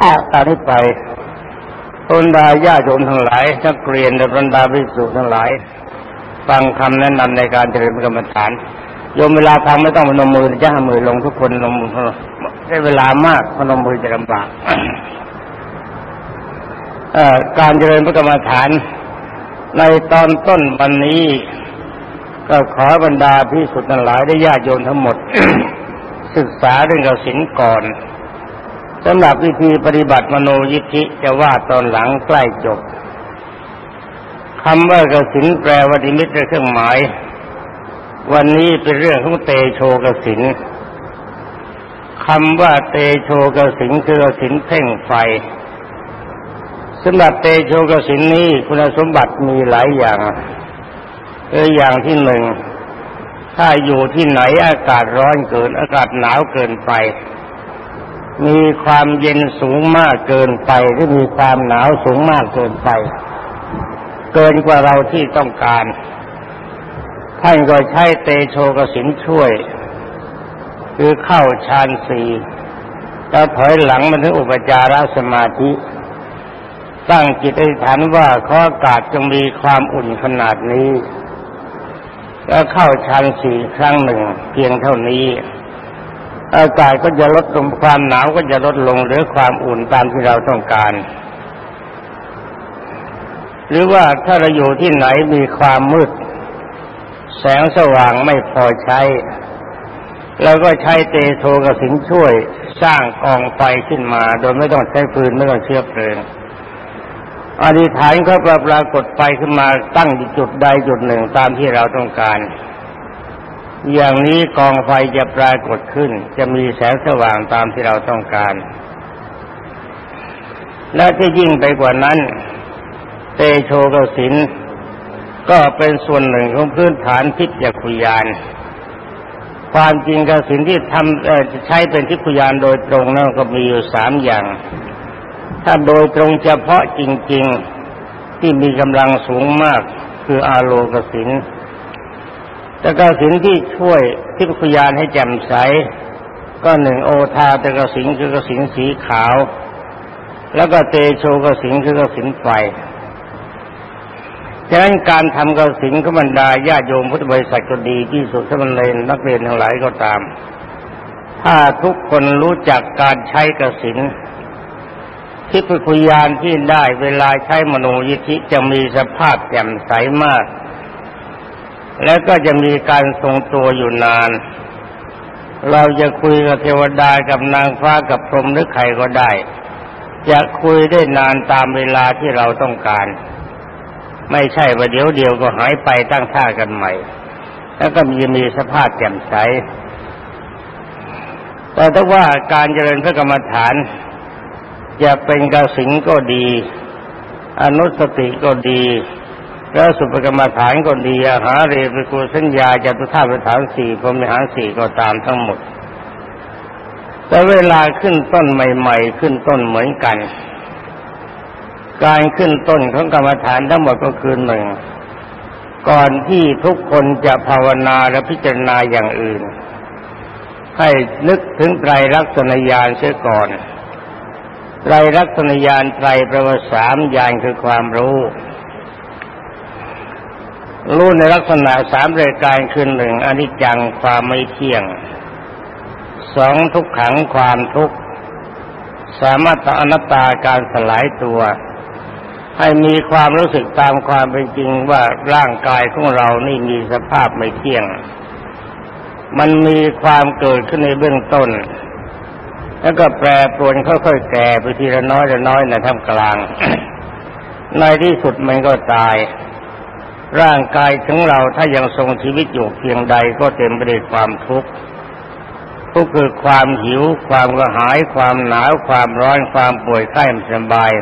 อ้าวตอนนี้ไปบรรดาญาโยมทั้งหลายนักเรียนและบรรดาภิกษุทั้งหลาย ฟังคำแนะนำในการเจริญกรรมฐานโยมเวลาฟังไม่ต้องพนมมือจะให้มือลงทุกคนลงมือใช้เวลามากพนมมือจะลำบากการเจริญพระกรรมฐาน ในตอนต้นวันนี้ ก็ขอบรรดาพิสุทธิ์ทั้งหลายได้ญาติโยมทั้งหมด ศึกษาเรื่องกสินก่อน สำหรับวิธีปฏิบัติมโนยิทธิจะว่าตอนหลังใกล้จบคำว่ากสินแปลว่าดิมิตรเครื่องหมาย วันนี้เป็นเรื่องของเตโชกสินคำว่าเตโชกสินคือกสินเพ่งไฟสำหรับเตโชกสินนี้คุณสมบัติมีหลายอย่างเอออย่างที่หนึ่งถ้าอยู่ที่ไหนอากาศร้อนเกิน อากาศหนาวเกินไป มีความเย็นสูงมากเกินไปหรือมีความหนาวสูงมากเกินไป เกินกว่าเราที่ต้องการ ท่านก็ใช้เตโชกสินช่วย คือเข้าฌานสี่แล้วถอยหลังมาถึงอุปจารสมาธิ ตั้งจิตอธิษฐานว่าข้ออากาศจงมีความอุ่นขนาดนี้ แล้วเข้าฌานสี่ครั้งหนึ่ง เพียงเท่านี้ อากาศก็จะลดลงความหนาวก็จะลดลงหรือความอุ่นตามที่เราต้องการ หรือว่าถ้าเราอยู่ที่ไหนมีความมืด แสงสว่างไม่พอใช้เราก็ใช้เตโทกสินช่วยสร้างกองไฟขึ้นมา โดยไม่ต้องใช้ฟืนไม่ต้องเชื้อเพลิงอธิษฐานก็ปรากฏไฟขึ้นมาตั้งจุดใดจุดหนึ่งตามที่เราต้องการ อย่างนี้กองไฟจะปรากฏขึ้น จะมีแสงสว่างตามที่เราต้องการ และที่ยิ่งไปกว่านั้น เตโชกสินก็เป็นส่วนหนึ่งของพื้นฐานทิพยคุยาน ความจริงกสินที่ทำใช้เป็นทิพยานโดยตรงนั่นก็มีอยู่สามอย่าง ถ้าโดยตรงเฉพาะจริง ๆที่มีกำลังสูงมากคืออาโลกสิน ตะกสินที่ช่วยทิพยานให้แจ่มใส ก็หนึ่งโอทาตะกสินคือกสินสีขาว แล้วก็เตโชกสินคือกสินไฟฉะนั้นการทำกสินขบรรดาญาโยมพุทธบริษัทก็ดีที่สุดสมณเลนนักเรียนทั้งหลายก็ตาม ถ้าทุกคนรู้จักการใช้กสินทิพยานที่ได้เวลาใช้มโนยิธิจะมีสภาพแจ่มใสมาก แล้วก็จะมีการทรงตัวอยู่นาน เราจะคุยกับเทวดากับนางฟ้ากับพรหมหรือใครก็ได้ จะคุยได้นานตามเวลาที่เราต้องการ ไม่ใช่ว่าเดี๋ยวเดียวก็หายไปตั้งท่ากันใหม่ แล้วก็มีมีสภาพแจ่มใสแต่ถ้าว่าการเจริญพระกรรมฐานจะเป็นกสิงก็ดี อนุสติก็ดี แล้วสุภกรรมฐานก็ดีอาหาเรปกุสัญญาจตุธาตุฐานสี่พรหมิหารสี่ก็ตามทั้งหมด แต่เวลาขึ้นต้นใหม่ ๆ ขึ้นต้นเหมือนกัน การขึ้นต้นของกรรมฐานทั้งหมดก็คือหนึ่งก่อนที่ทุกคนจะภาวนาและพิจารณาอย่างอื่น ให้นึกถึงไตรลักษณญาณเสียก่อนไตรลักษณญาณไตรประวัติสามญาณคือความรู้ รู้ในลักษณะสามรายการคือหนึ่งอนิจจังความไม่เที่ยงสองทุกขังความทุกข์สามารถอนัตตาการสลายตัว ให้มีความรู้สึกตามความเป็นจริงว่าร่างกายของเรานี่มีสภาพไม่เที่ยง มันมีความเกิดขึ้นในเบื้องต้น แล้วก็แปรปรวนค่อยๆแก่ไปทีละน้อยละน้อยในท่ามกลาง ในที่สุดมันก็ตาย ร่างกายของเราถ้ายังทรงชีวิตอยู่เพียงใดก็เต็มไปด้วยความทุกข์ทุกข์คือความหิว ความกระหาย ความหนาว ความร้อน ความป่วยไข้ไม่สบาย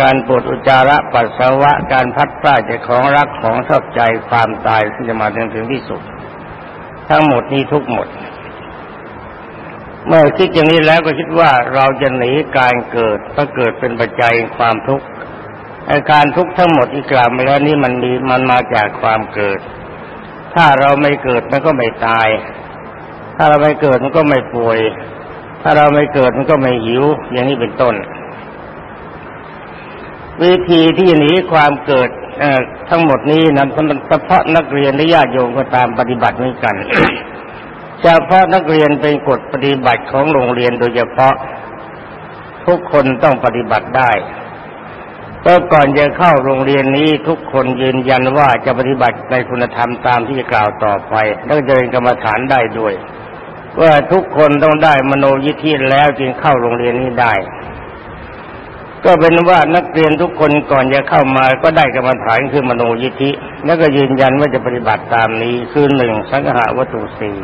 การปวดอุจจาระปัสสาวะ การพัดพลาดจากของรักของชอบใจ ความตายที่จะมาถึงถึงที่สุด ทั้งหมดนี้ทุกหมด เมื่อคิดอย่างนี้แล้วก็คิดว่าเราจะหนีการเกิดเพราะเกิดเป็นปัจจัยความทุกข์ อาการทุกข์ทั้งหมดที่กล่าวมาแล้วนี่มันมีมันมาจากความเกิด ถ้าเราไม่เกิดมันก็ไม่ตาย ถ้าเราไม่เกิดมันก็ไม่ป่วยถถ้าเราไม่เกิดมันก็ไม่หิว อย่างนี้เป็นต้น วิธีที่หนีความเกิดทั้งหมดนี้นั้นเฉพาะนักเรียนและญาติโยมก็ตามปฏิบัติเหมือนกันเฉพาะนักเรียนเป็นกฎปฏิบัติของโรงเรียนโดยเฉพาะ ทุกคนต้องปฏิบัติได้ เพราะก่อนจะเข้าโรงเรียนนี้ทุกคนยืนยันว่าจะปฏิบัติในคุณธรรมตามที่กล่าวต่อไปแล้วจะเป็นกรรมฐานได้ด้วย ว่าทุกคนต้องได้มโนยิทธิแล้วจึงเข้าโรงเรียนนี้ได้ ก็เป็นว่านักเรียนทุกคนก่อนจะเข้ามาก็ได้กรรมฐานคือมโนยิทธิ แล้วก็ยืนยันว่าจะปฏิบัติตามนี้คือหนึ่งสังหาวัตถุสี่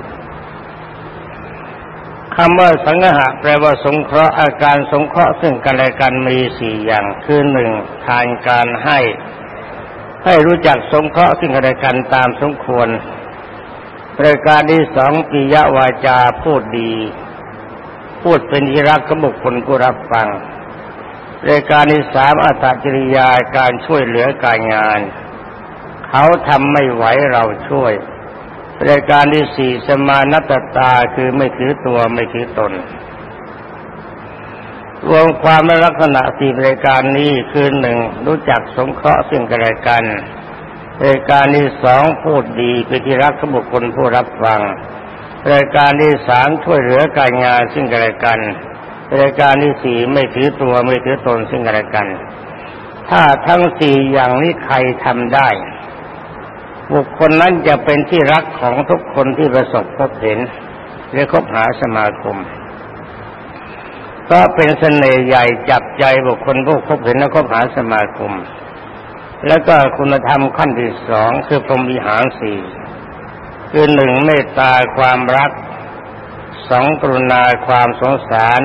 คำว่าสังหะแปลว่าสงเคราะห์อาการสงเคราะห์ซึ่งกันและกันมีสี่อย่างคือหนึ่งทานการให้ ให้รู้จักสงเคราะห์ซึ่งกันและกันตามสมควรประการที่สองปิยวาจาพูดดี พูดเป็นที่รักกับบุคคลผู้รับฟังรายการที่สามอัตจริยาการช่วยเหลือการงาน เขาทำไม่ไหวเราช่วย รายการที่สี่สมานัตตาคือไม่ถือตัวไม่ถือตน รวมความลักษณะสี่รายการนี้คือหนึ่งรู้จักสงเคราะห์ซึ่งกันและกันรายการที่สองพูดดีเป็นที่รักขบุคคลผู้รับฟังรายการที่สามช่วยเหลือการงานซึ่งกันและกันรายการที่สี่ไม่ถือตัวไม่ถือตนซึ่งกันและกัน ถ้าทั้งสี่อย่างนี้ใครทำได้ บุคคลนั้นจะเป็นที่รักของทุกคนที่ประสบพบเห็นหรือคบหาสมาคม ก็เป็นเสน่ห์ใหญ่จับใจบุคคลผู้พบเห็นและคบหาสมาคม แล้วก็คุณธรรมขั้นที่สองคือพรหมวิหารสี่คือหนึ่งเมตตาความรักสองกรุณาความสงสาร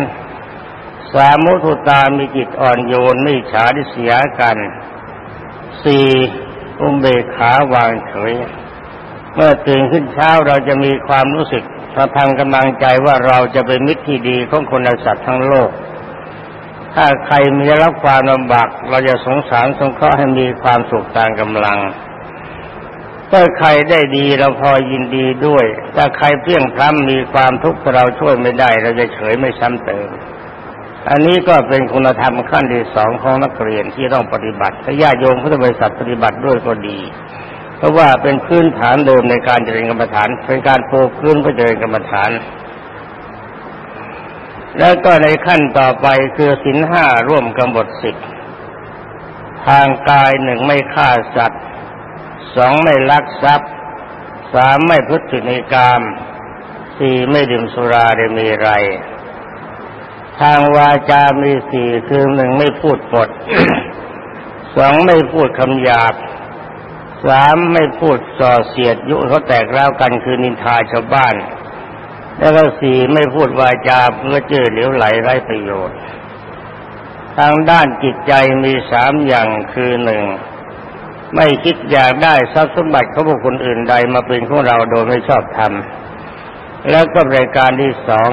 สามมุทุตามีจิตอ่อนโยนไม่ฉาดิเสียกันสี่ อุเบกขาวางเฉย เมื่อตื่นขึ้นเช้าเราจะมีความรู้สึกประทังกำลังใจว่าเราจะเป็นมิตรที่ดีของคนและสัตว์ทั้งโลก ถ้าใครมีรับความลำบากเราจะสงสารสงเคราะห์ให้มีความสุขตามกำลังถ้าใครได้ดีเราพอยินดีด้วย ถ้าใครเพี้ยงพล้ำมีความทุกข์เราช่วยไม่ได้ เราจะเฉยไม่ซ้ำเติม อันนี้ก็เป็นคุณธรรมขั้นที่สองของนักเรียนที่ต้องปฏิบัติถ้าญาติโยมพุทธบริษัทปฏิบัติด้วยก็ดี เพราะว่าเป็นพื้นฐานเดิมในการเจริญกรรมฐาน เป็นการปูพื้นเพื่อเจริญกรรมฐาน แล้วก็ในขั้นต่อไปคือสินห้าร่วมกำหนดสิทธิ์ทางกายหนึ่งไม่ฆ่าสัตว์สองไม่ลักทรัพย์สามไม่พุทธิในกามสี่ไม่ดื่มสุราเดมีไร ทางวาจามีสี่คือหนึ่งไม่พูดปดสองไม่พูดคำหยาบสามไม่พูดส่อเสียดยุเขาแตกร้าวกันคือนินทาชาวบ้าน แล้วก็สี่ไม่พูดวาจาเพื่อเจอเหลวไหลไร้ประโยชน์ ทางด้านจิตใจมีสามอย่างคือหนึ่งไม่คิดอยากได้ทรัพย์สมบัติของบุคคลอื่นใดมาเป็นของเราโดยไม่ชอบธรรมแล้วก็รายการที่สอง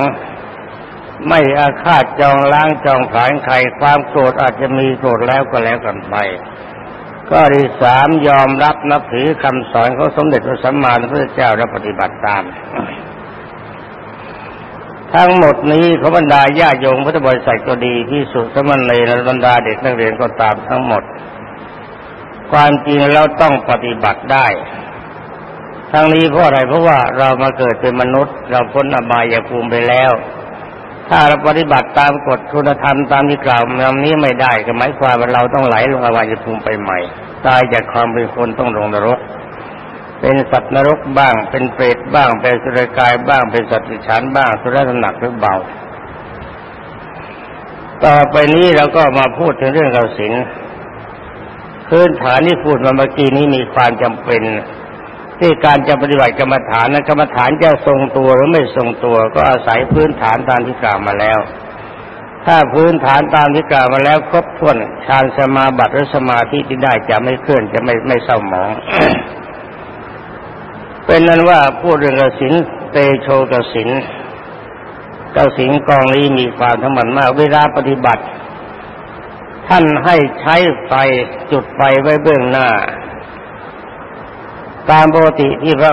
ไม่อาฆาตจองล้างจองผานใครความโกรธอาจจะมีโกรธแล้วก็แล้วกันไป ก็ที่สามยอมรับนับถือคำสอนของสมเด็จพระสัมมาสัมพุทธเจ้าและปฏิบัติตาม ทั้งหมดนี้ขบรรดาญาโยมพุทธบริษัทก็ดีที่สุดสมณีและบรรดาเด็กนักเรียนก็ตามทั้งหมด ความจริงเราต้องปฏิบัติได้ทั้งนี้เพราะอะไรเพราะว่าเรามาเกิดเป็นมนุษย์ เราพ้นอบายภูมิไปแล้ว ถ้าเราปฏิบัติตามกฎคุณธรรมตามที่กล่าวมานี้ไม่ได้ก็หมายความว่าเราต้องไหลลงอวัยภูมิไปใหม่ ตายจากความเป็นคนต้องลงนรก เป็นสัตว์นรกบ้าง เป็นเปรตบ้าง เป็นสุรกายบ้าง เป็นสัตว์ฉันบ้าง สุรสนักหรือเบา ต่อไปนี้เราก็มาพูดถึงเรื่องกสินพื้นฐานที่พูดมาเมื่อกี้นี้มีความจำเป็น ที่การจะปฏิบัติกรรมฐานนะกรรมฐานจะทรงตัวหรือไม่ทรงตัว ก็อาศัยพื้นฐานตามที่กล่าวมาแล้ว ถ้าพื้นฐานตามที่กล่าวมาแล้ว ครบถ้วนฌานสมาบัติหรือสมาธิที่ได้จะไม่เคลื่อนจะไม่ไม่เศร้าหมอง เป็นนั้นว่าพูดเรื่องกสินเตโชกสินกสินกองนี้มีความทั้งมันมากเวลาปฏิบัติ ท่านให้ใช้ไฟจุดไฟไว้เบื้องหน้า ตามปกติที่พระ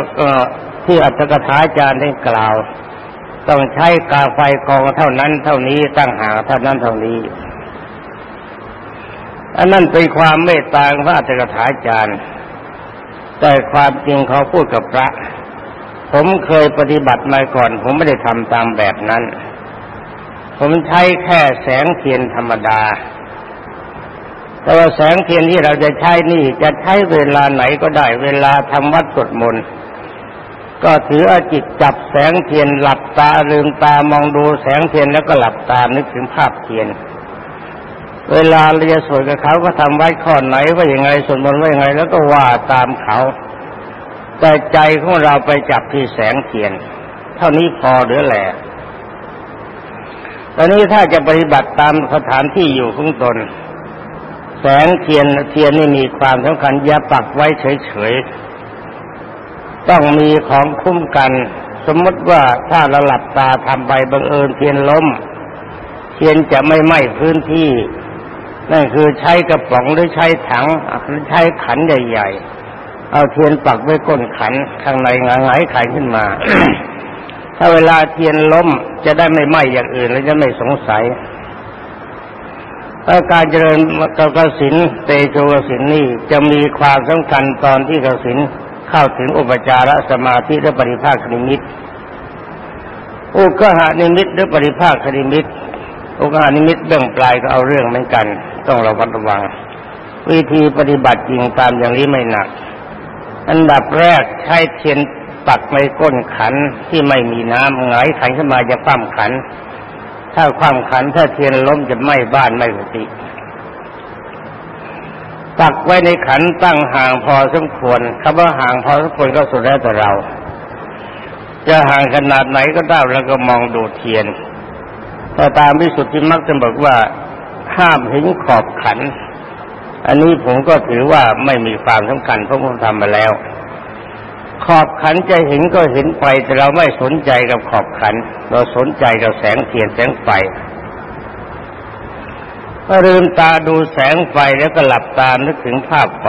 ที่อัตถกถาจารย์ได้กล่าว ต้องใช้กาไฟกองเท่านั้น เท่านี้ตั้งหาเท่านั้นเท่านี้ อันนั้นเป็นความเมตตาพระอัจฉริถาจารย์ แต่ความจริงเขาพูดกับพระ ผมเคยปฏิบัติมาก่อน ผมไม่ได้ทำตามแบบนั้น ผมใช้แค่แสงเทียนธรรมดา แต่ว่าแสงเทียนที่เราจะใช้นี่จะใช้เวลาไหนก็ได้ เวลาทำวัดสวดมนต์ก็ถือเอาจิตจับแสงเทียนหลับตาลืมตามองดูแสงเทียนแล้วก็หลับตานึกถึงภาพเทียน เวลาเรียสวดกับเขาก็ทำไว้ข้อไหนว่าอย่างไงสวดมนต์ว่าอย่างไง แล้วก็ว่าตามเขาแต่ใจของเราไปจับที่แสงเทียน เท่านี้พอเหลือแหล่ตอนนี้ถ้าจะปฏิบัติตามสถานที่อยู่ของตน แสงเทียนเทียนนี่มีความสำคัญอย่าปักไว้เฉยๆ ต้องมีของคุ้มกัน สมมติว่าถ้าเราหลับตาทำไปบังเอิญเทียนล้ม เทียนจะไม่ไหม้พื้นที่ นั่นคือใช้กระป๋องหรือใช้ถังหรือใช้ขันใหญ่ ๆ เอาเทียนปักไว้ก้นขันข้างในงายไข่ขึ้นมาถ้าเวลาเทียนล้มจะได้ไม่ไหม้อย่างอื่นและจะไม่สงสัย การเจริญกกสิณเตโชกสิณนี่จะมีความสำคัญตอนที่กสินเข้าถึงอุปจารสมาธิและปริภาคนิมิตอุกหานิมิตหรือปริภาคนิมิตอุกหานิมิตเบื้องปลายก็เอาเรื่องเหมือนกัน ต้องระมัดระวัง วิธีปฏิบัติจริงตามอย่างนี้ไม่หนัก อันดับแรกใช้เทียนปักในก้นขันที่ไม่มีน้ำหงายขันขึ้นมาจะคว่ำขัน ถ้าคว่ำขันถ้าเทียนล้มจะไหม้บ้านไม้กุฏิตักไว้ในขันตั้งห่างพอสมควรคำว่าห่างพอสมควรก็สุดแล้วแต่เรา จะห่างขนาดไหนก็ได้แล้วก็มองดูเทียน แต่ตามพิสุทธิมักจะบอกว่าห้ามเห็นขอบขัน อันนี้ผมก็ถือว่าไม่มีความสำคัญเพราะผมทำมาแล้ว ขอบขันจะเห็นก็เห็นไปแต่เราไม่สนใจกับขอบขัน เราสนใจกับแสงเทียนแสงไฟก็ลืมตาดูแสงไฟแล้วก็หลับตานึกถึงภาพไฟ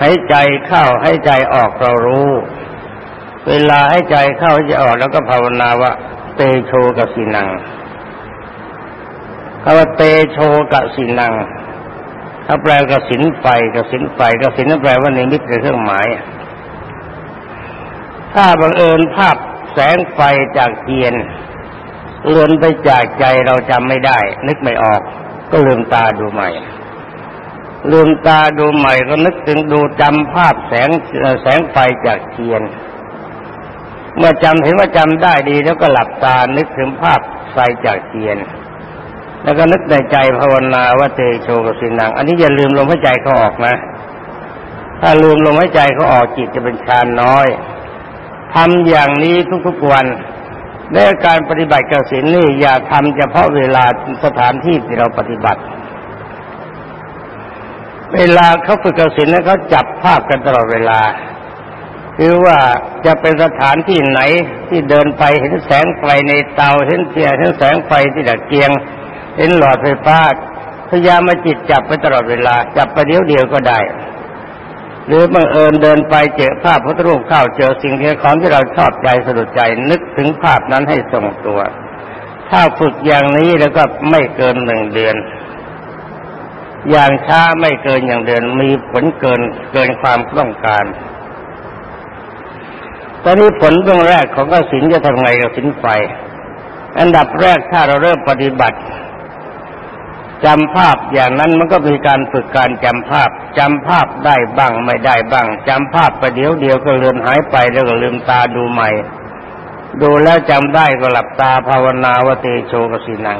หายใจเข้าให้ใจออกเรารู้ เวลาให้ใจเข้าให้ใจออกแล้วก็ภาวนาว่า เตโชกับสีนังคำว่าเตโชกับสีนังถ้าแปลกับสินไฟกับสินไฟกับสินนั่นแปลว่านิมิตคือเครื่องหมาย ถ้าบังเอิญภาพแสงไฟจากเทียนเลือนไปจากใจเราจำไม่ได้ นึกไม่ออก ก็ลืมตาดูใหม่ลืมตาดูใหม่ก็นึกถึงดูจำภาพแสงแสงไฟจากเทียน เมื่อจำเห็นว่าจำได้ดีแล้วก็หลับตานึกถึงภาพไฟจากเทียน แล้วก็นึกในใจภาวนาว่าเตโชกสินัง อันนี้อย่าลืมลมหายใจเขาออกนะ ถ้าลืมลมหายใจเขาออกจิตจะเป็นฌานน้อย ทำอย่างนี้ทุกๆวันและการปฏิบัติกสินนี่อย่าทำเฉพาะเวลาสถานที่ที่เราปฏิบัติ เวลาเขาฝึกกสินนั้นเขาจับภาพกันตลอดเวลา คือว่าจะเป็นสถานที่ไหนที่เดินไปเห็นแสงไฟในเตาเห็นเสียเห็นแสงไฟที่ตะเกียง เห็นหลอดไฟฟ้าพยายามมาจิตจับไปตลอดเวลา จับไปเดียวเดียวก็ได้ หรือบังเอิญเดินไปเจอภาพพระรูปเข้าเจอสิ่งที่ของที่เราชอบใจสะดุดใจนึกถึงภาพนั้นให้ทรงตัว ถ้าฝึกอย่างนี้แล้วก็ไม่เกินหนึ่งเดือน อย่างช้าไม่เกินอย่างเดือนมีผลเกินเกินความต้องการ ตอนนี้ผลเบื้องแรกของกสินจะทำไงกับสินไฟ อันดับแรกถ้าเราเริ่มปฏิบัติ จำภาพอย่างนั้นมันก็มีการฝึกการจำภาพจำภาพได้บ้างไม่ได้บ้างจำภาพไปเดี๋ยวเดียวก็เลือนหายไปแล้วก็ลืมตาดูใหม่ ดูแล้วจำได้ก็หลับตาภาวนาวเตโชกสินัง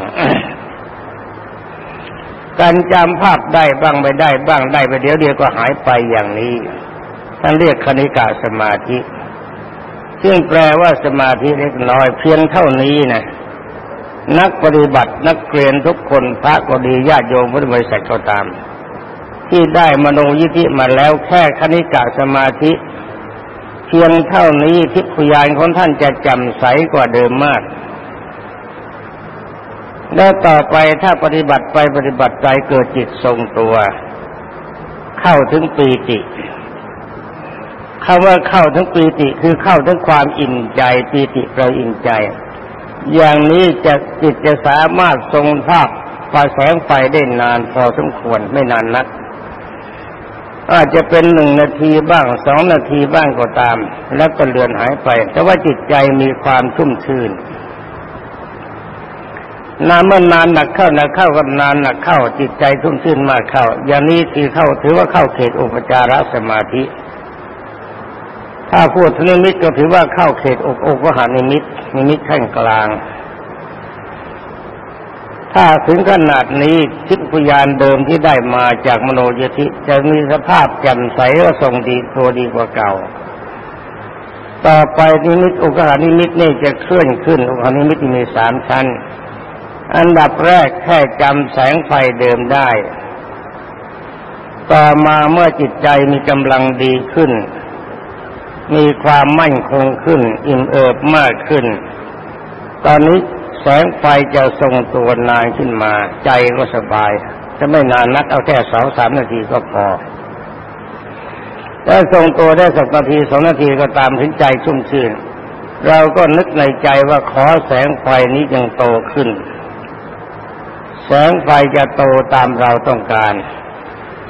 การจำภาพได้บ้างไม่ได้บ้างได้ไปเดี๋ยวเดียวก็หายไปอย่างนี้ท่านเรียกคณิกาสมาธิ ซึ่งแปลว่าสมาธิเล็กน้อยเพียงเท่านี้นะ นักปฏิบัตินักเรียนทุกคนพระก็ดีญาติโยมพุทธบริษัทก็ตาม ที่ได้มโนยิธิมาแล้วแค่คณิกะสมาธิ เพียงเท่านี้ทิพยานของท่านจะจำใสกว่าเดิมมากแล้วต่อไปถ้าปฏิบัติไปปฏิบัติใจเกิดจิตทรงตัว เข้าถึงปีติคำว่าเข้าทั้งปีติคือเข้าทั้งความอิ่มใจปีติเราอิ่มใจ อย่างนี้จะจิตจะสามารถทรงภาพไฟแสงไฟได้นานพอสมควรไม่นานนัก อาจจะเป็นหนึ่งนาทีบ้างสองนาทีบ้างก็ตาม แล้วก็เลือนหายไป แต่ว่าจิตใจมีความชุ่มชื่นนานเมื่อนานหนักเข้าหนักเข้าก็นานหนักเข้า จิตใจชุ่มชื่นมากเข้า อย่างนี้ที่เข้าถือว่าเข้าเขตอุปจารสมาธิ ถ้าพูดถึงนิมิตก็ถือว่าเข้าเขตอกอกวหานิมิตนิมิตขั้นกลาง ถ้าถึงขนาดนี้ทิพยญาณเดิมที่ได้มาจากมโนมยิทธิจะมีสภาพแจ่มใสและทรงดีตัวดีกว่าเก่า ต่อไปนิมิตอุกหานิมิตนี่จะเคลื่อนขึ้นอุกหานิมิตมีสามชั้น อันดับแรกแค่จำแสงไฟเดิมได้ ต่อมาเมื่อจิตใจมีกำลังดีขึ้น มีความมั่นคงขึ้น อิ่มเอิบมากขึ้น ตอนนี้แสงไฟจะทรงตัวนานขึ้นมา ใจก็สบาย จะไม่นานนักเอาแค่สองสามนาทีก็พอถ้าทรงตัวได้สักนาทีสองนาทีก็ตามถึงใจชุ่มชื่น เราก็นึกในใจว่าขอแสงไฟนี้ยังโตขึ้น แสงไฟจะโตตามเราต้องการ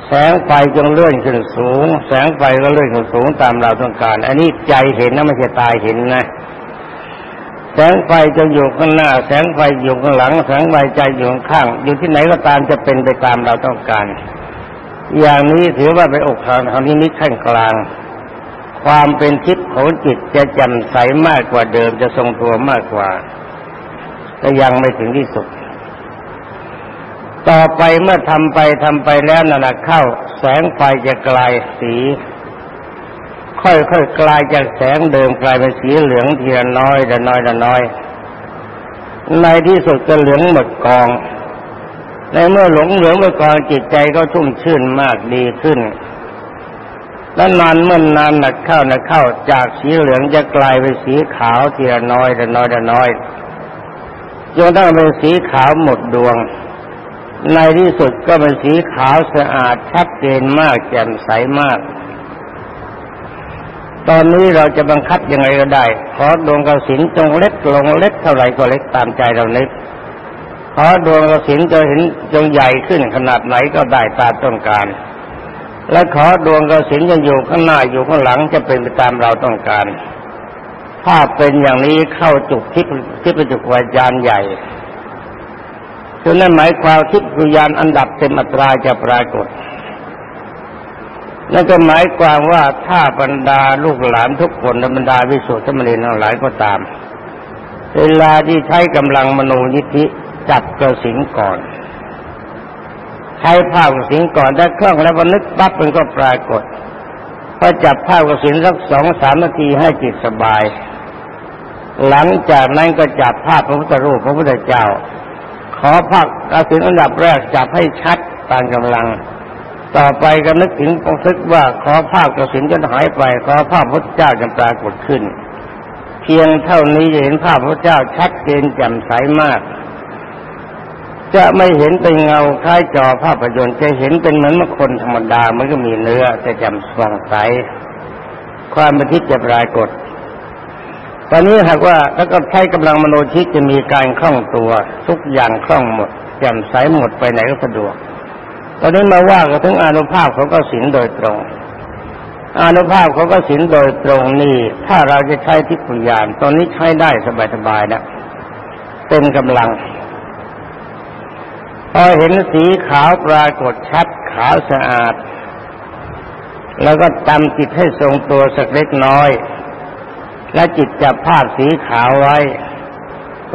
แสงไฟจงเลื่อนขึ้นสูง แสงไฟก็เลื่อนขึ้นสูงตามเราต้องการ อันนี้ใจเห็นนะไม่ใช่ตายเห็นนะ แสงไฟจะอยู่ข้างหน้า แสงไฟอยู่ข้างหลัง แสงไฟใจอยู่ข้าง อยู่ที่ไหนก็ตามจะเป็นไปตามเราต้องการ อย่างนี้ถือว่าเป็นอกทางทางนี้นิดขั้นกลาง ความเป็นทิพย์ของจิตจะจำใสมากกว่าเดิมจะทรงตัวมากกว่าแต่ยังไม่ถึงที่สุด ต่อไปเมื่อทำไปทำไปแล้วนั่นะเข้า แสงไฟจะกลายสี ค่อยๆกลายจากแสงเดิมกลายเป็นสีเหลืองทีละน้อยละน้อยละน้อย ในที่สุดจะเหลืองหมดกอง ในเมื่อหลงเหลืองหมดกองจิตใจก็ชุ่มชื่นมากดีขึ้นแล้วนานเมื่อนนานหนักเข้าหนักเข้าจากสีเหลืองจะกลายเป็นสีขาวทีละน้อยละน้อยละน้อยจนต้องเป็นสีขาวหมดดวง ในที่สุดก็เป็นสีขาวสะอาดชัดเจนมากแจ่มใสมาก ตอนนี้เราจะบังคับยังไงก็ได้ ขอดวงกระสินจงเล็กลงเล็กเท่าไหร่ก็เล็กตามใจเราเล็กขอดวงกระสินจะเห็นจงใหญ่ขึ้นขนาดไหนก็ได้ตามต้องการ และขอดวงกระสินจะอยู่ข้างหน้าอยู่ข้างหลังจะเป็นไปตามเราต้องการ ถ้าเป็นอย่างนี้เข้าจุกที่ที่เป็นจุกวิญญาณใหญ่ คือนั่นหมายความทิพยานอันดับเต็มอัตราจะปรากฏนั่นก็หมายความว่าถ้าบรรดาลูกหลานทุกคนและบรรดาวิสุทธิมรีทั้งหลายก็ตาม เวลาที่ใช้กำลังมโนยิธิจับกระสิงก่อน ใช้ภาพกระสิงก่อนได้เครื่องแล้วนึกปั๊บมันก็ปรากฏพอจับภาพกระสินสักสองสามนาทีให้จิตสบาย หลังจากนั้นก็จับภาพพระพุทธรูปพระพุทธเจ้า อภาคกสินอันดับแรกจับให้ชัดตามกำลัง ต่อไปก็นึกถึงปองทึกว่าขอภาคกสินจะหายไป ขอภาพพระเจ้าจะปรากฏขึ้น เพียงเท่านี้จะเห็นภาพพระเจ้าชัดเจนแจ่มใสมาก จะไม่เห็นเป็นเงาคล้ายจอภาพยนตร์จะเห็นเป็นเหมือนคนธรรมดามันก็มีเนื้อแต่แจ่มส่องใสความเป็นทิพย์จะปรากฏ ตอนนี้หากว่าแล้วก็ใช้กำลังมโนชิตจะมีการคล่องตัว ทุกอย่างคล่องหมดแจ่มใสหมดไปไหนก็สะดวก ตอนนี้มาว่ากันถึงอนุภาพเของกสินโดยตรงอนุภาพเของกสินโดยตรงนี่ถ้าเราจะใช้ทิพยาน ตอนนี้ใช้ได้สบายๆนะเต็มกำลังพอเห็นสีขาวปรากฏชัดขาวสะอาด แล้วก็ตำจิตให้ทรงตัวสักเล็กน้อย และจิตจะภาพสีขาวไว้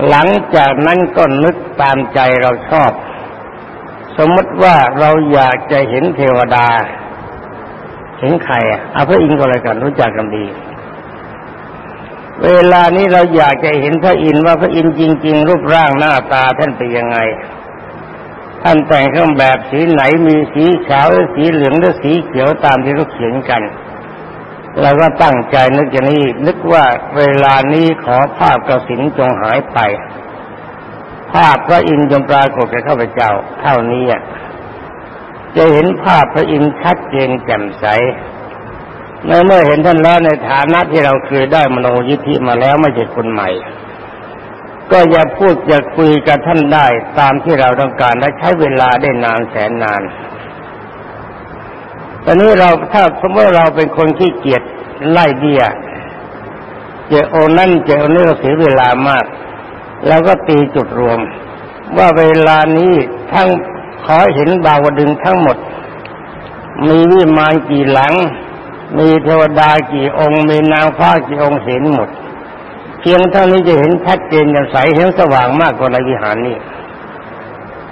หลังจากนั้นก็นึกตามใจเราชอบ สมมติว่าเราอยากจะเห็นเทวดา เห็นใครอะเอาพระอินทร์ก็เลยกันรู้จักกันดี เวลานี้เราอยากจะเห็นพระอินทร์ว่าพระอินทร์จริง ๆ รูปร่างหน้าตาท่านเป็นยังไงท่านแต่งเครื่องแบบสีไหนมีสีขาวหรือสีเหลืองหรือสีเขียวตามที่เขาเขียนกัน เราก็ตั้งใจนึกอย่างนี้ นึกว่าเวลานี้ขอภาพกระสินจงหายไป ภาพพระอินทร์จงปรากฏแก่ข้าพเจ้า เท่านี้จะเห็นภาพพระอินทร์ชัดเจนแจ่มใสในเมื่อเห็นท่านแล้วในฐานะที่เราเคยได้มโนยิทธิมาแล้วไม่ใช่คนใหม่ ก็อย่าพูดอย่าคุยกับท่านได้ตามที่เราต้องการและใช้เวลาได้นานแสนนาน ตอนนี้เราถ้าสมมติเราเป็นคนขี้เกียจไล่เบี้ยเจอโอนั่นเจอโอนี่เราเสียเวลามาก แล้วก็ตีจุดรวม ว่าเวลานี้ทั้งขอเห็นบาวดึงทั้งหมด มีวิมานกี่หลัง มีเทวดากี่องค์ มีนางฟ้ากี่องค์เห็นหมด เพียงเท่านี้จะเห็นชัดเจนอย่างใสเห็นสว่างมากกว่าในวิหารนี้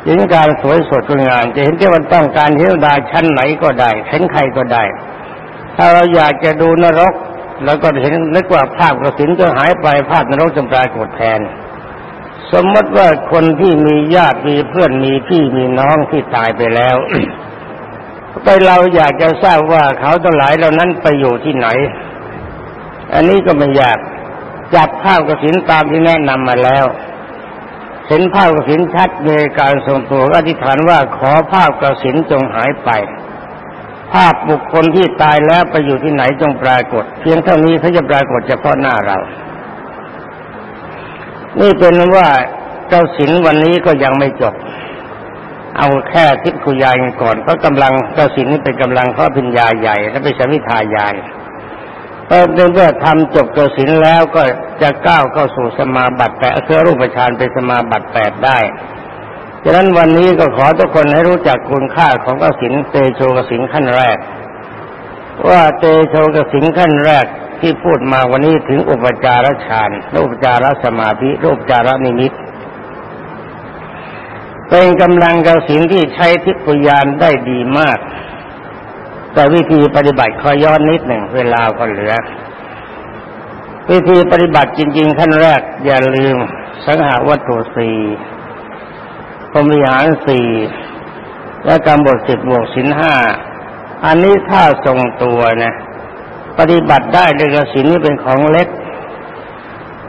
เห็นการสวยสดงามจะเห็นที่มันต้องการเทวดาชั้นไหนก็ได้เห็นใครก็ได้ ถ้าเราอยากจะดูนรกแล้วก็เห็นนึกว่าภาพกระสินจะหายไปภาพนรกจะปรากฏแทน สมมติว่าคนที่มีญาติมีเพื่อนมีพี่มีน้องที่ตายไปแล้วไปเราอยากจะทราบว่าเขาทั้งหลายเหล่านั้นไปอยู่ที่ไหน อันนี้ก็ไม่ยากจับภาพกระสินตามที่แนะนำมาแล้ว เห็นภาพกระสินชัดในการทรงตัวอธิษฐานว่าขอภาพกระสินจงหายไป ภาพบุคคลที่ตายแล้วไปอยู่ที่ไหนจงปรากฏ เพียงเท่านี้เขาจะปรากฏเฉพาะหน้าเรา นี่เป็นว่าเจ้าสินวันนี้ก็ยังไม่จบ เอาแค่ทิพคุยายก่อนก็กำลังเจ้าสินนี่เป็นกำลังเพราะเป็นยาใหญ่และเป็นสมิทายา ยพอเมื่อทำจบกสินแล้วก็จะก้าวเข้าสู่สมาบัติแปดคือรูปฌานเป็นสมาบัติแปดได้ฉะนั้นวันนี้ก็ขอทุกคนให้รู้จักคุณค่าของกสินเตโชกสินขั้นแรก ว่าเตโชกสินขั้นแรกที่พูดมาวันนี้ถึงอุปจารฌานอุปจารสมาธิรูปจารนิมิตเป็นกำลังกสินที่ใช้ทิพยานได้ดีมาก แต่วิธีปฏิบัติขอย้อนนิดหนึ่งเวลาก็เหลือ วิธีปฏิบัติจริง ๆ ขั้นแรก อย่าลืม สังหาวัตถุสี่พรมิหารสี่และกรรมบทสิบบวกสินห้าอันนี้ถ้าทรงตัวนะ ปฏิบัติได้ด้วยกสินนี้เป็นของเล็ก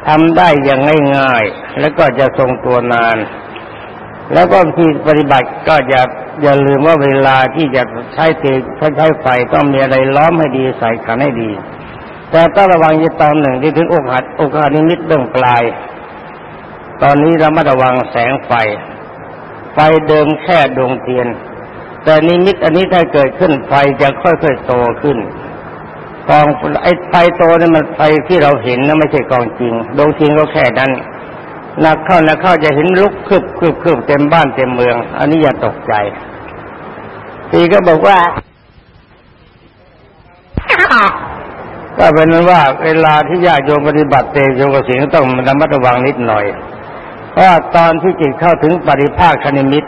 ทำได้อย่างง่ายๆ แล้วก็จะทรงตัวนาน แล้วก็ที่ปฏิบัติก็จะ อย่าลืมว่าเวลาที่จะใช้เตใช้ไฟต้องมีอะไรล้อมให้ดีใส่ขันให้ดี แต่ต้องระวังอีกตอนหนึ่งที่ถึงโอกาสอุคหนิมิตเบื้องปลาย ตอนนี้เรามาระวังแสงไฟ ไฟเดิมแค่ดวงเทียน แต่นิมิตอันนี้ถ้าเกิดขึ้นไฟจะค่อยๆโตขึ้นกองไอ้ไฟโตนี่มันไฟที่เราเห็นนะไม่ใช่กองจริงดวงเทียนก็แค่นั้น หนักเข้าหนักเข้าจะเห็นลุกคืบคืบคืบเต็มบ้านเต็มเมือง อันนี้อย่าตกใจตีก็บอกว่าก็เป็นนั้นว่าเวลาที่ญาติโยมปฏิบัติเตโยกสิงต้องระมัดระวังนิดหน่อย เพราะตอนที่จิตเข้าถึงปริภาคคณิมิต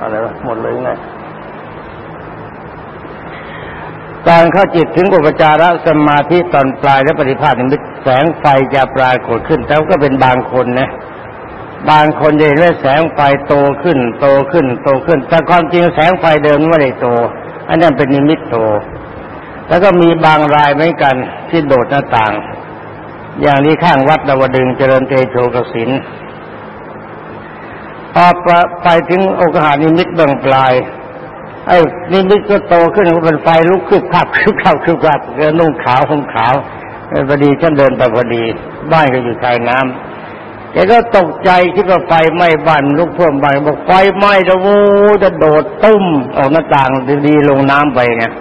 อะไรหมดเลยไง การเข้าจิตถึงอุปจารสมาธิตอนปลายและปฏิภาณนิมิตแสงไฟจะปรากฏขึ้นแต่ก็เป็นบางคนนะ บางคนจะเห็นว่าแสงไฟโตขึ้น โตขึ้น โตขึ้น แต่ความจริงแสงไฟเดิมไม่ได้โต อันนั้นเป็นนิมิตโต แล้วก็มีบางรายเหมือนกันที่โดดหน้าต่าง อย่างนี้ข้างวัดดาวดึงส์เจริญเตโชกสิณพอไปถึงอุคหนิมิตเบื้องปลาย ไอ้นิมิตก็โตขึ้นก็เป็นไฟลุกขึ้นขับขึ้นขับขึ้นขับเกินุ่งขาวห่มขาวพอดีฉันเดินไปพอดีบ้านก็อยู่ชายน้ำแกก็ตกใจคิดว่าไฟไหม้บ้านลุกท่วมบ้านบอกไฟไหม้จะโว้จะโดดตุ้มออกหน้าต่างดีๆลงน้ำไปเนี่ย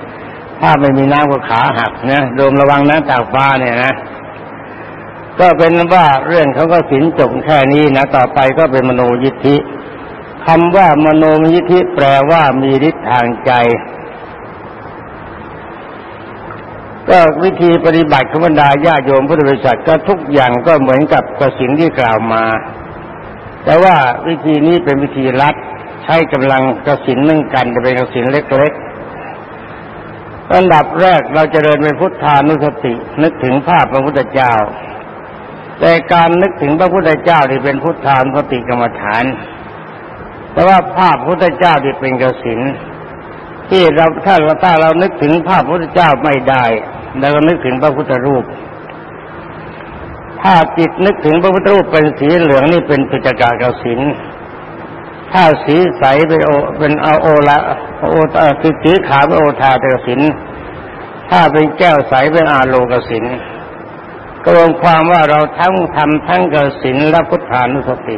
ถ้าไม่มีน้ำก็ขาหักนะโดมระวังน้ำตากฟ้าเนี่ยนะ ก็เป็นว่าเรื่องเขาก็สินจบแค่นี้นะต่อไปก็เป็นมโนยิทธิ คำว่ามโนมยิทธิแปลว่ามีฤทธิ์ทางใจ ก็วิธีปฏิบัติขบรรดาญาโยมพุทธบริษัทก็ทุกอย่างก็เหมือนกับกระสินที่กล่าวมา แต่ว่าวิธีนี้เป็นวิธีรัดใช้กำลังกระสินนึ่งกันจะเป็นกระสินเล็กๆอันดับแรกเราจะเดินเป็นพุทธานุสติ นึกถึงภาพพระพุทธเจ้า แต่การนึกถึงพระพุทธเจ้าที่เป็นพุทธานุสติกรรมฐาน แต่ว่าภาพพุทธเจ้าที่เป็นกสินที่เราถ้าเราถ้าเรานึกถึงภาพพุทธเจ้าไม่ได้เราก็นึกถึงพระพุทธรูป ถ้าจิตนึกถึงพระพุทธรูปเป็นสีเหลืองนี่เป็นปิจกากสินถ้าสีใสเป็นโอเป็นเอาโอละโอตาคือสีขาวเป็นโอทาเตกสินถ้าเป็นแก้วใสเป็นอาโลกสินก็รวมความว่าเราทั้งทำทั้งกสินและพุทธานุสติ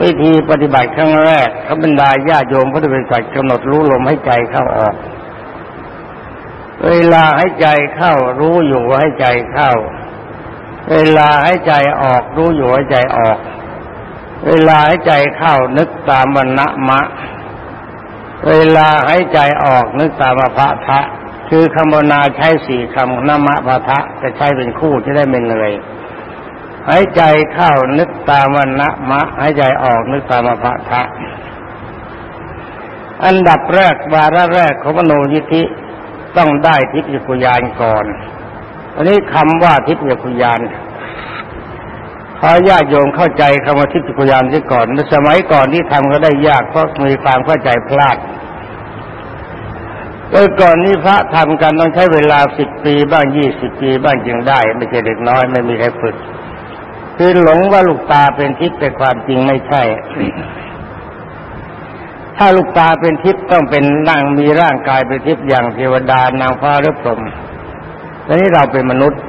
วิธีปฏิบัติครั้งแรกเขาบรรดาญาโยมพุทธบริษัทกำหนดรู้ลมให้ใจเข้าออก เวลาให้ใจเข้ารู้อยู่ว่าให้ใจเข้า เวลาให้ใจออกรู้อยู่ให้ใจออก เวลาให้ใจเข้านึกตามวันณะมะ เวลาให้ใจออกนึกตามพระทะ คือคำบนาใช้สี่คำนามะพระทะจะใช้เป็นคู่จะได้ไม่เหนื่อย หายใจเข้านึกตามวันนะมะหายใจออกนึกตามพะทะอันดับแรกวาระแรกของมโนยิธิต้องได้ทิพยคุยานก่อนอันนี้คำว่าทิพยคุยานขอญาติโยมเข้าใจคำว่าทิพยคุยานที่ก่อนในสมัยก่อนที่ทำก็ได้ยากเพราะมีความเข้าใจพลาดโดยก่อนนี้พระทำกันต้องใช้เวลาสิบปีบ้างยี่สิบปีบ้างจึงได้ ไม่ใช่เด็กน้อยไม่มีใครฝึก คือหลงว่าลูกตาเป็นทิพย์แต่ความจริงไม่ใช่ ถ้าลูกตาเป็นทิพย์ต้องเป็นร่างมีร่างกายเป็นทิพย์อย่างเทวดานางฟ้าหรือพรหมแต่นี้เราเป็นมนุษย์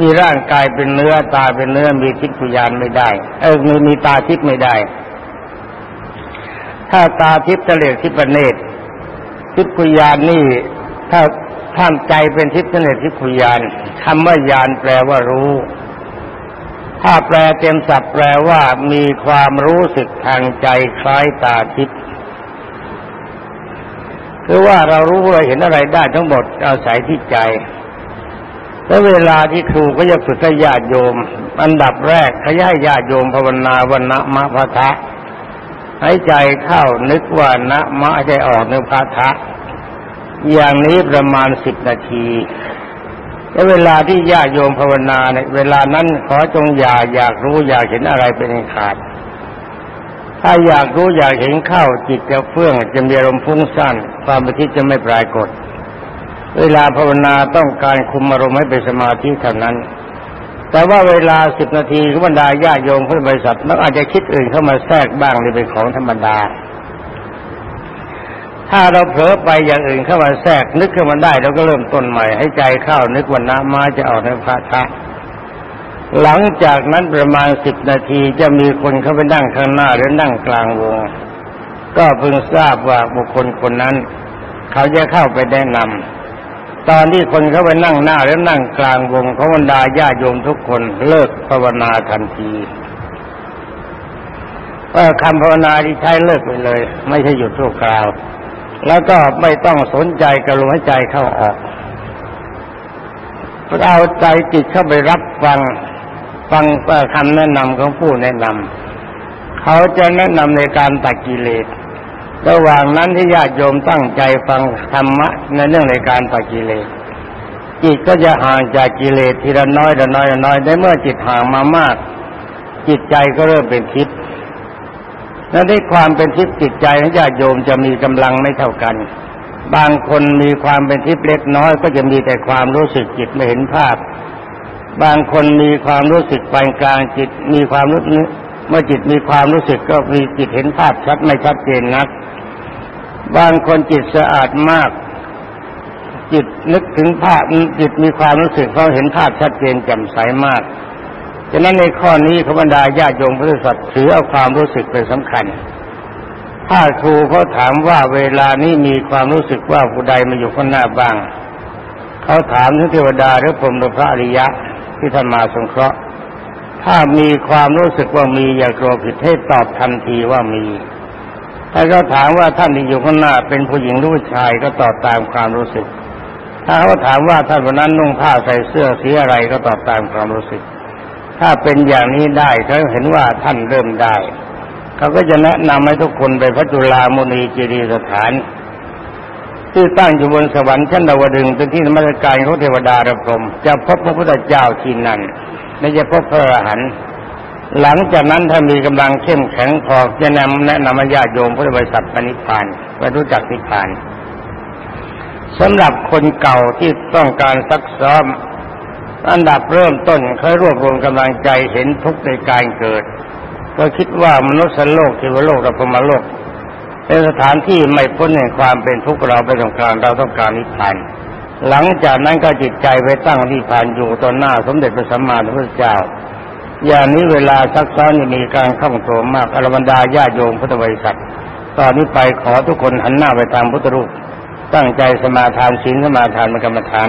มีร่างกายเป็นเนื้อตาเป็นเนื้อมีทิพยานไม่ได้ เออมีมีตาทิพย์ไม่ได้ ถ้าตาทิพย์จะเรียกทิพย์เนตรทิพยานนี่ถ้าท่านใจเป็นทิพย์เนตรทิพยานคำว่ายานแปลว่ารู้ ถ้าแปลเต็มศัพท์แปลว่ามีความรู้สึกทางใจคล้ายตาทิพย์คือว่าเรารู้เราเห็นอะไรได้ทั้งหมดอาศัยที่ใจ แล้วเวลาที่ครูก็จะฝึกให้ญาติโยม อันดับแรกขย้ายญาติโยมภาวนาวันนะมะพะทะให้ใจเข้านึกว่านะมะใจออกนึกพะทะอย่างนี้ประมาณสิบนาที แล้วเวลาที่ญาติโยมภาวนาเนี่ยเวลานั้นขอจงอย่าอยากรู้อยากเห็นอะไรเป็นขาด ถ้าอยากรู้อยากเห็นเข้าจิตจะเฟื่องจะมีอารมณ์ฟุ้งซ่านความปฏิจะไม่ปรากฏ เวลาภาวนาต้องการคุมอารมณ์ให้เป็นสมาธิเท่านั้น แต่ว่าเวลาสิบนาทีบรรดาญาโยมพุทธบริษัทมันอาจจะคิดอื่นเข้ามาแทรกบ้างนี่เป็นของธรรมดา ถ้าเราเผลอไปอย่างอื่นเข้ามาแทรกนึกขึ้นมาได้เราก็เริ่มต้นใหม่ให้ใจเข้านึกวันน้ำมาจะออกในพระทะหลังจากนั้นประมาณสิบนาทีจะมีคนเข้าไปนั่งข้างหน้าหรือนั่งกลางวง ก็เพิ่งทราบว่าบุคคลคนนั้น เขาจะเข้าไปแนะนำตอนที่คนเขาไปนั่งหน้าหรือนั่งกลางวงเขาบรรดาญาโยมทุกคนเลิกภาวนาทันทีว่าคำภาวนาที่ใช้เลิกไปเลย ไม่ใช่หยุดทั่วคราว แล้วก็ไม่ต้องสนใจกับลมหายใจเข้าออกเอาใจจิตเข้าไปรับฟังฟังคำแนะนำของผู้แนะนำเขาจะแนะนำในการตัดกิเลสระหว่างนั้นที่ญาติโยมตั้งใจฟังธรรมะในเรื่องในการตัดกิเลสจิตก็จะห่างจากกิเลสทีละน้อยละน้อยละน้อยได้เมื่อจิตห่างมามาก จิตใจก็เริ่มเป็นทิพย์ และในความเป็นทิพย์จิตใจของญาติโยมจะมีกำลังไม่เท่ากัน บางคนมีความเป็นทิพย์เล็กน้อยก็จะมีแต่ความรู้สึกจิตไม่เห็นภาพ บางคนมีความรู้สึกปานกลางจิตมีความรู้เมื่อจิตมีความรู้สึกก็มีจิตเห็นภาพชัดไม่ชัดเจนนัก บางคนจิตสะอาดมาก จิตนึกถึงภาพจิตมีความรู้สึกเขาเห็นภาพชัดเจนแจ่มใสมาก ฉะนั้นในข้อนี้ขบรรดาญาติโยมพุทธศาสนาถือเอาความรู้สึกเป็นสำคัญ ถ้าครูเขาถามว่าเวลานี้มีความรู้สึกว่าผู้ใดมาอยู่ข้างหน้าบ้าง เขาถามถึงเทวดาหรือพรหมหรือพระอริยะที่ท่านมาสงเคราะห์ ถ้ามีความรู้สึกว่ามีอย่ากลัวผิดให้ตอบทันทีว่ามี ถ้าเขาถามว่าท่านที่อยู่ข้างหน้าเป็นผู้หญิงหรือผู้ชายก็ตอบตามความรู้สึก ถ้าเขาถามว่าท่านวันนั้นนุ่งผ้าใส่เสื้อสีอะไรก็ตอบตามความรู้สึก ถ้าเป็นอย่างนี้ได้เขาเห็นว่าท่านเริ่มได้ เขาก็จะแนะนำให้ทุกคนไปพระจุลามุนีจีรีสถาน ที่ตั้งอยู่บนสวรรค์ชั้นดาวดึงเป็นที่ธรรมการของเทวดาระพรมจะพบพระพุทธเจ้าที่นั่นไม่จะพบพระอรหันต์หลังจากนั้นถ้ามีกำลังเข้มแข็งพอจะนำแนะนำญาติโยมพุทธบริษัทปณิพานไปรู้จักนิพพานสำหรับคนเก่าที่ต้องการซักซ้อม อันดับเริ่มต้นเขารวบรวมกำลังใจเห็นทุกในการเกิด ก็คิดว่ามนุษย์โลกเทวโลกและพมโลกเป็นสถานที่ไม่พ้นแห่งความเป็นทุกข์เราไปตรงกลางเราต้องการนิพพานหลังจากนั้นก็จิตใจไปตั้งที่ผ่านอยู่ต่อหน้าสมเด็จพระสัมมาสัมพุทธเจ้า อย่างนี้เวลาซักซ้อนมีการเข้าตัวมากอรบรรดาญาโยมพุทธบริษัทตอนนี้ไปขอทุกคนหันหน้าไปทางพุทธรูปตั้งใจสมาทานศีลสมาทานมรรครรมฐานาน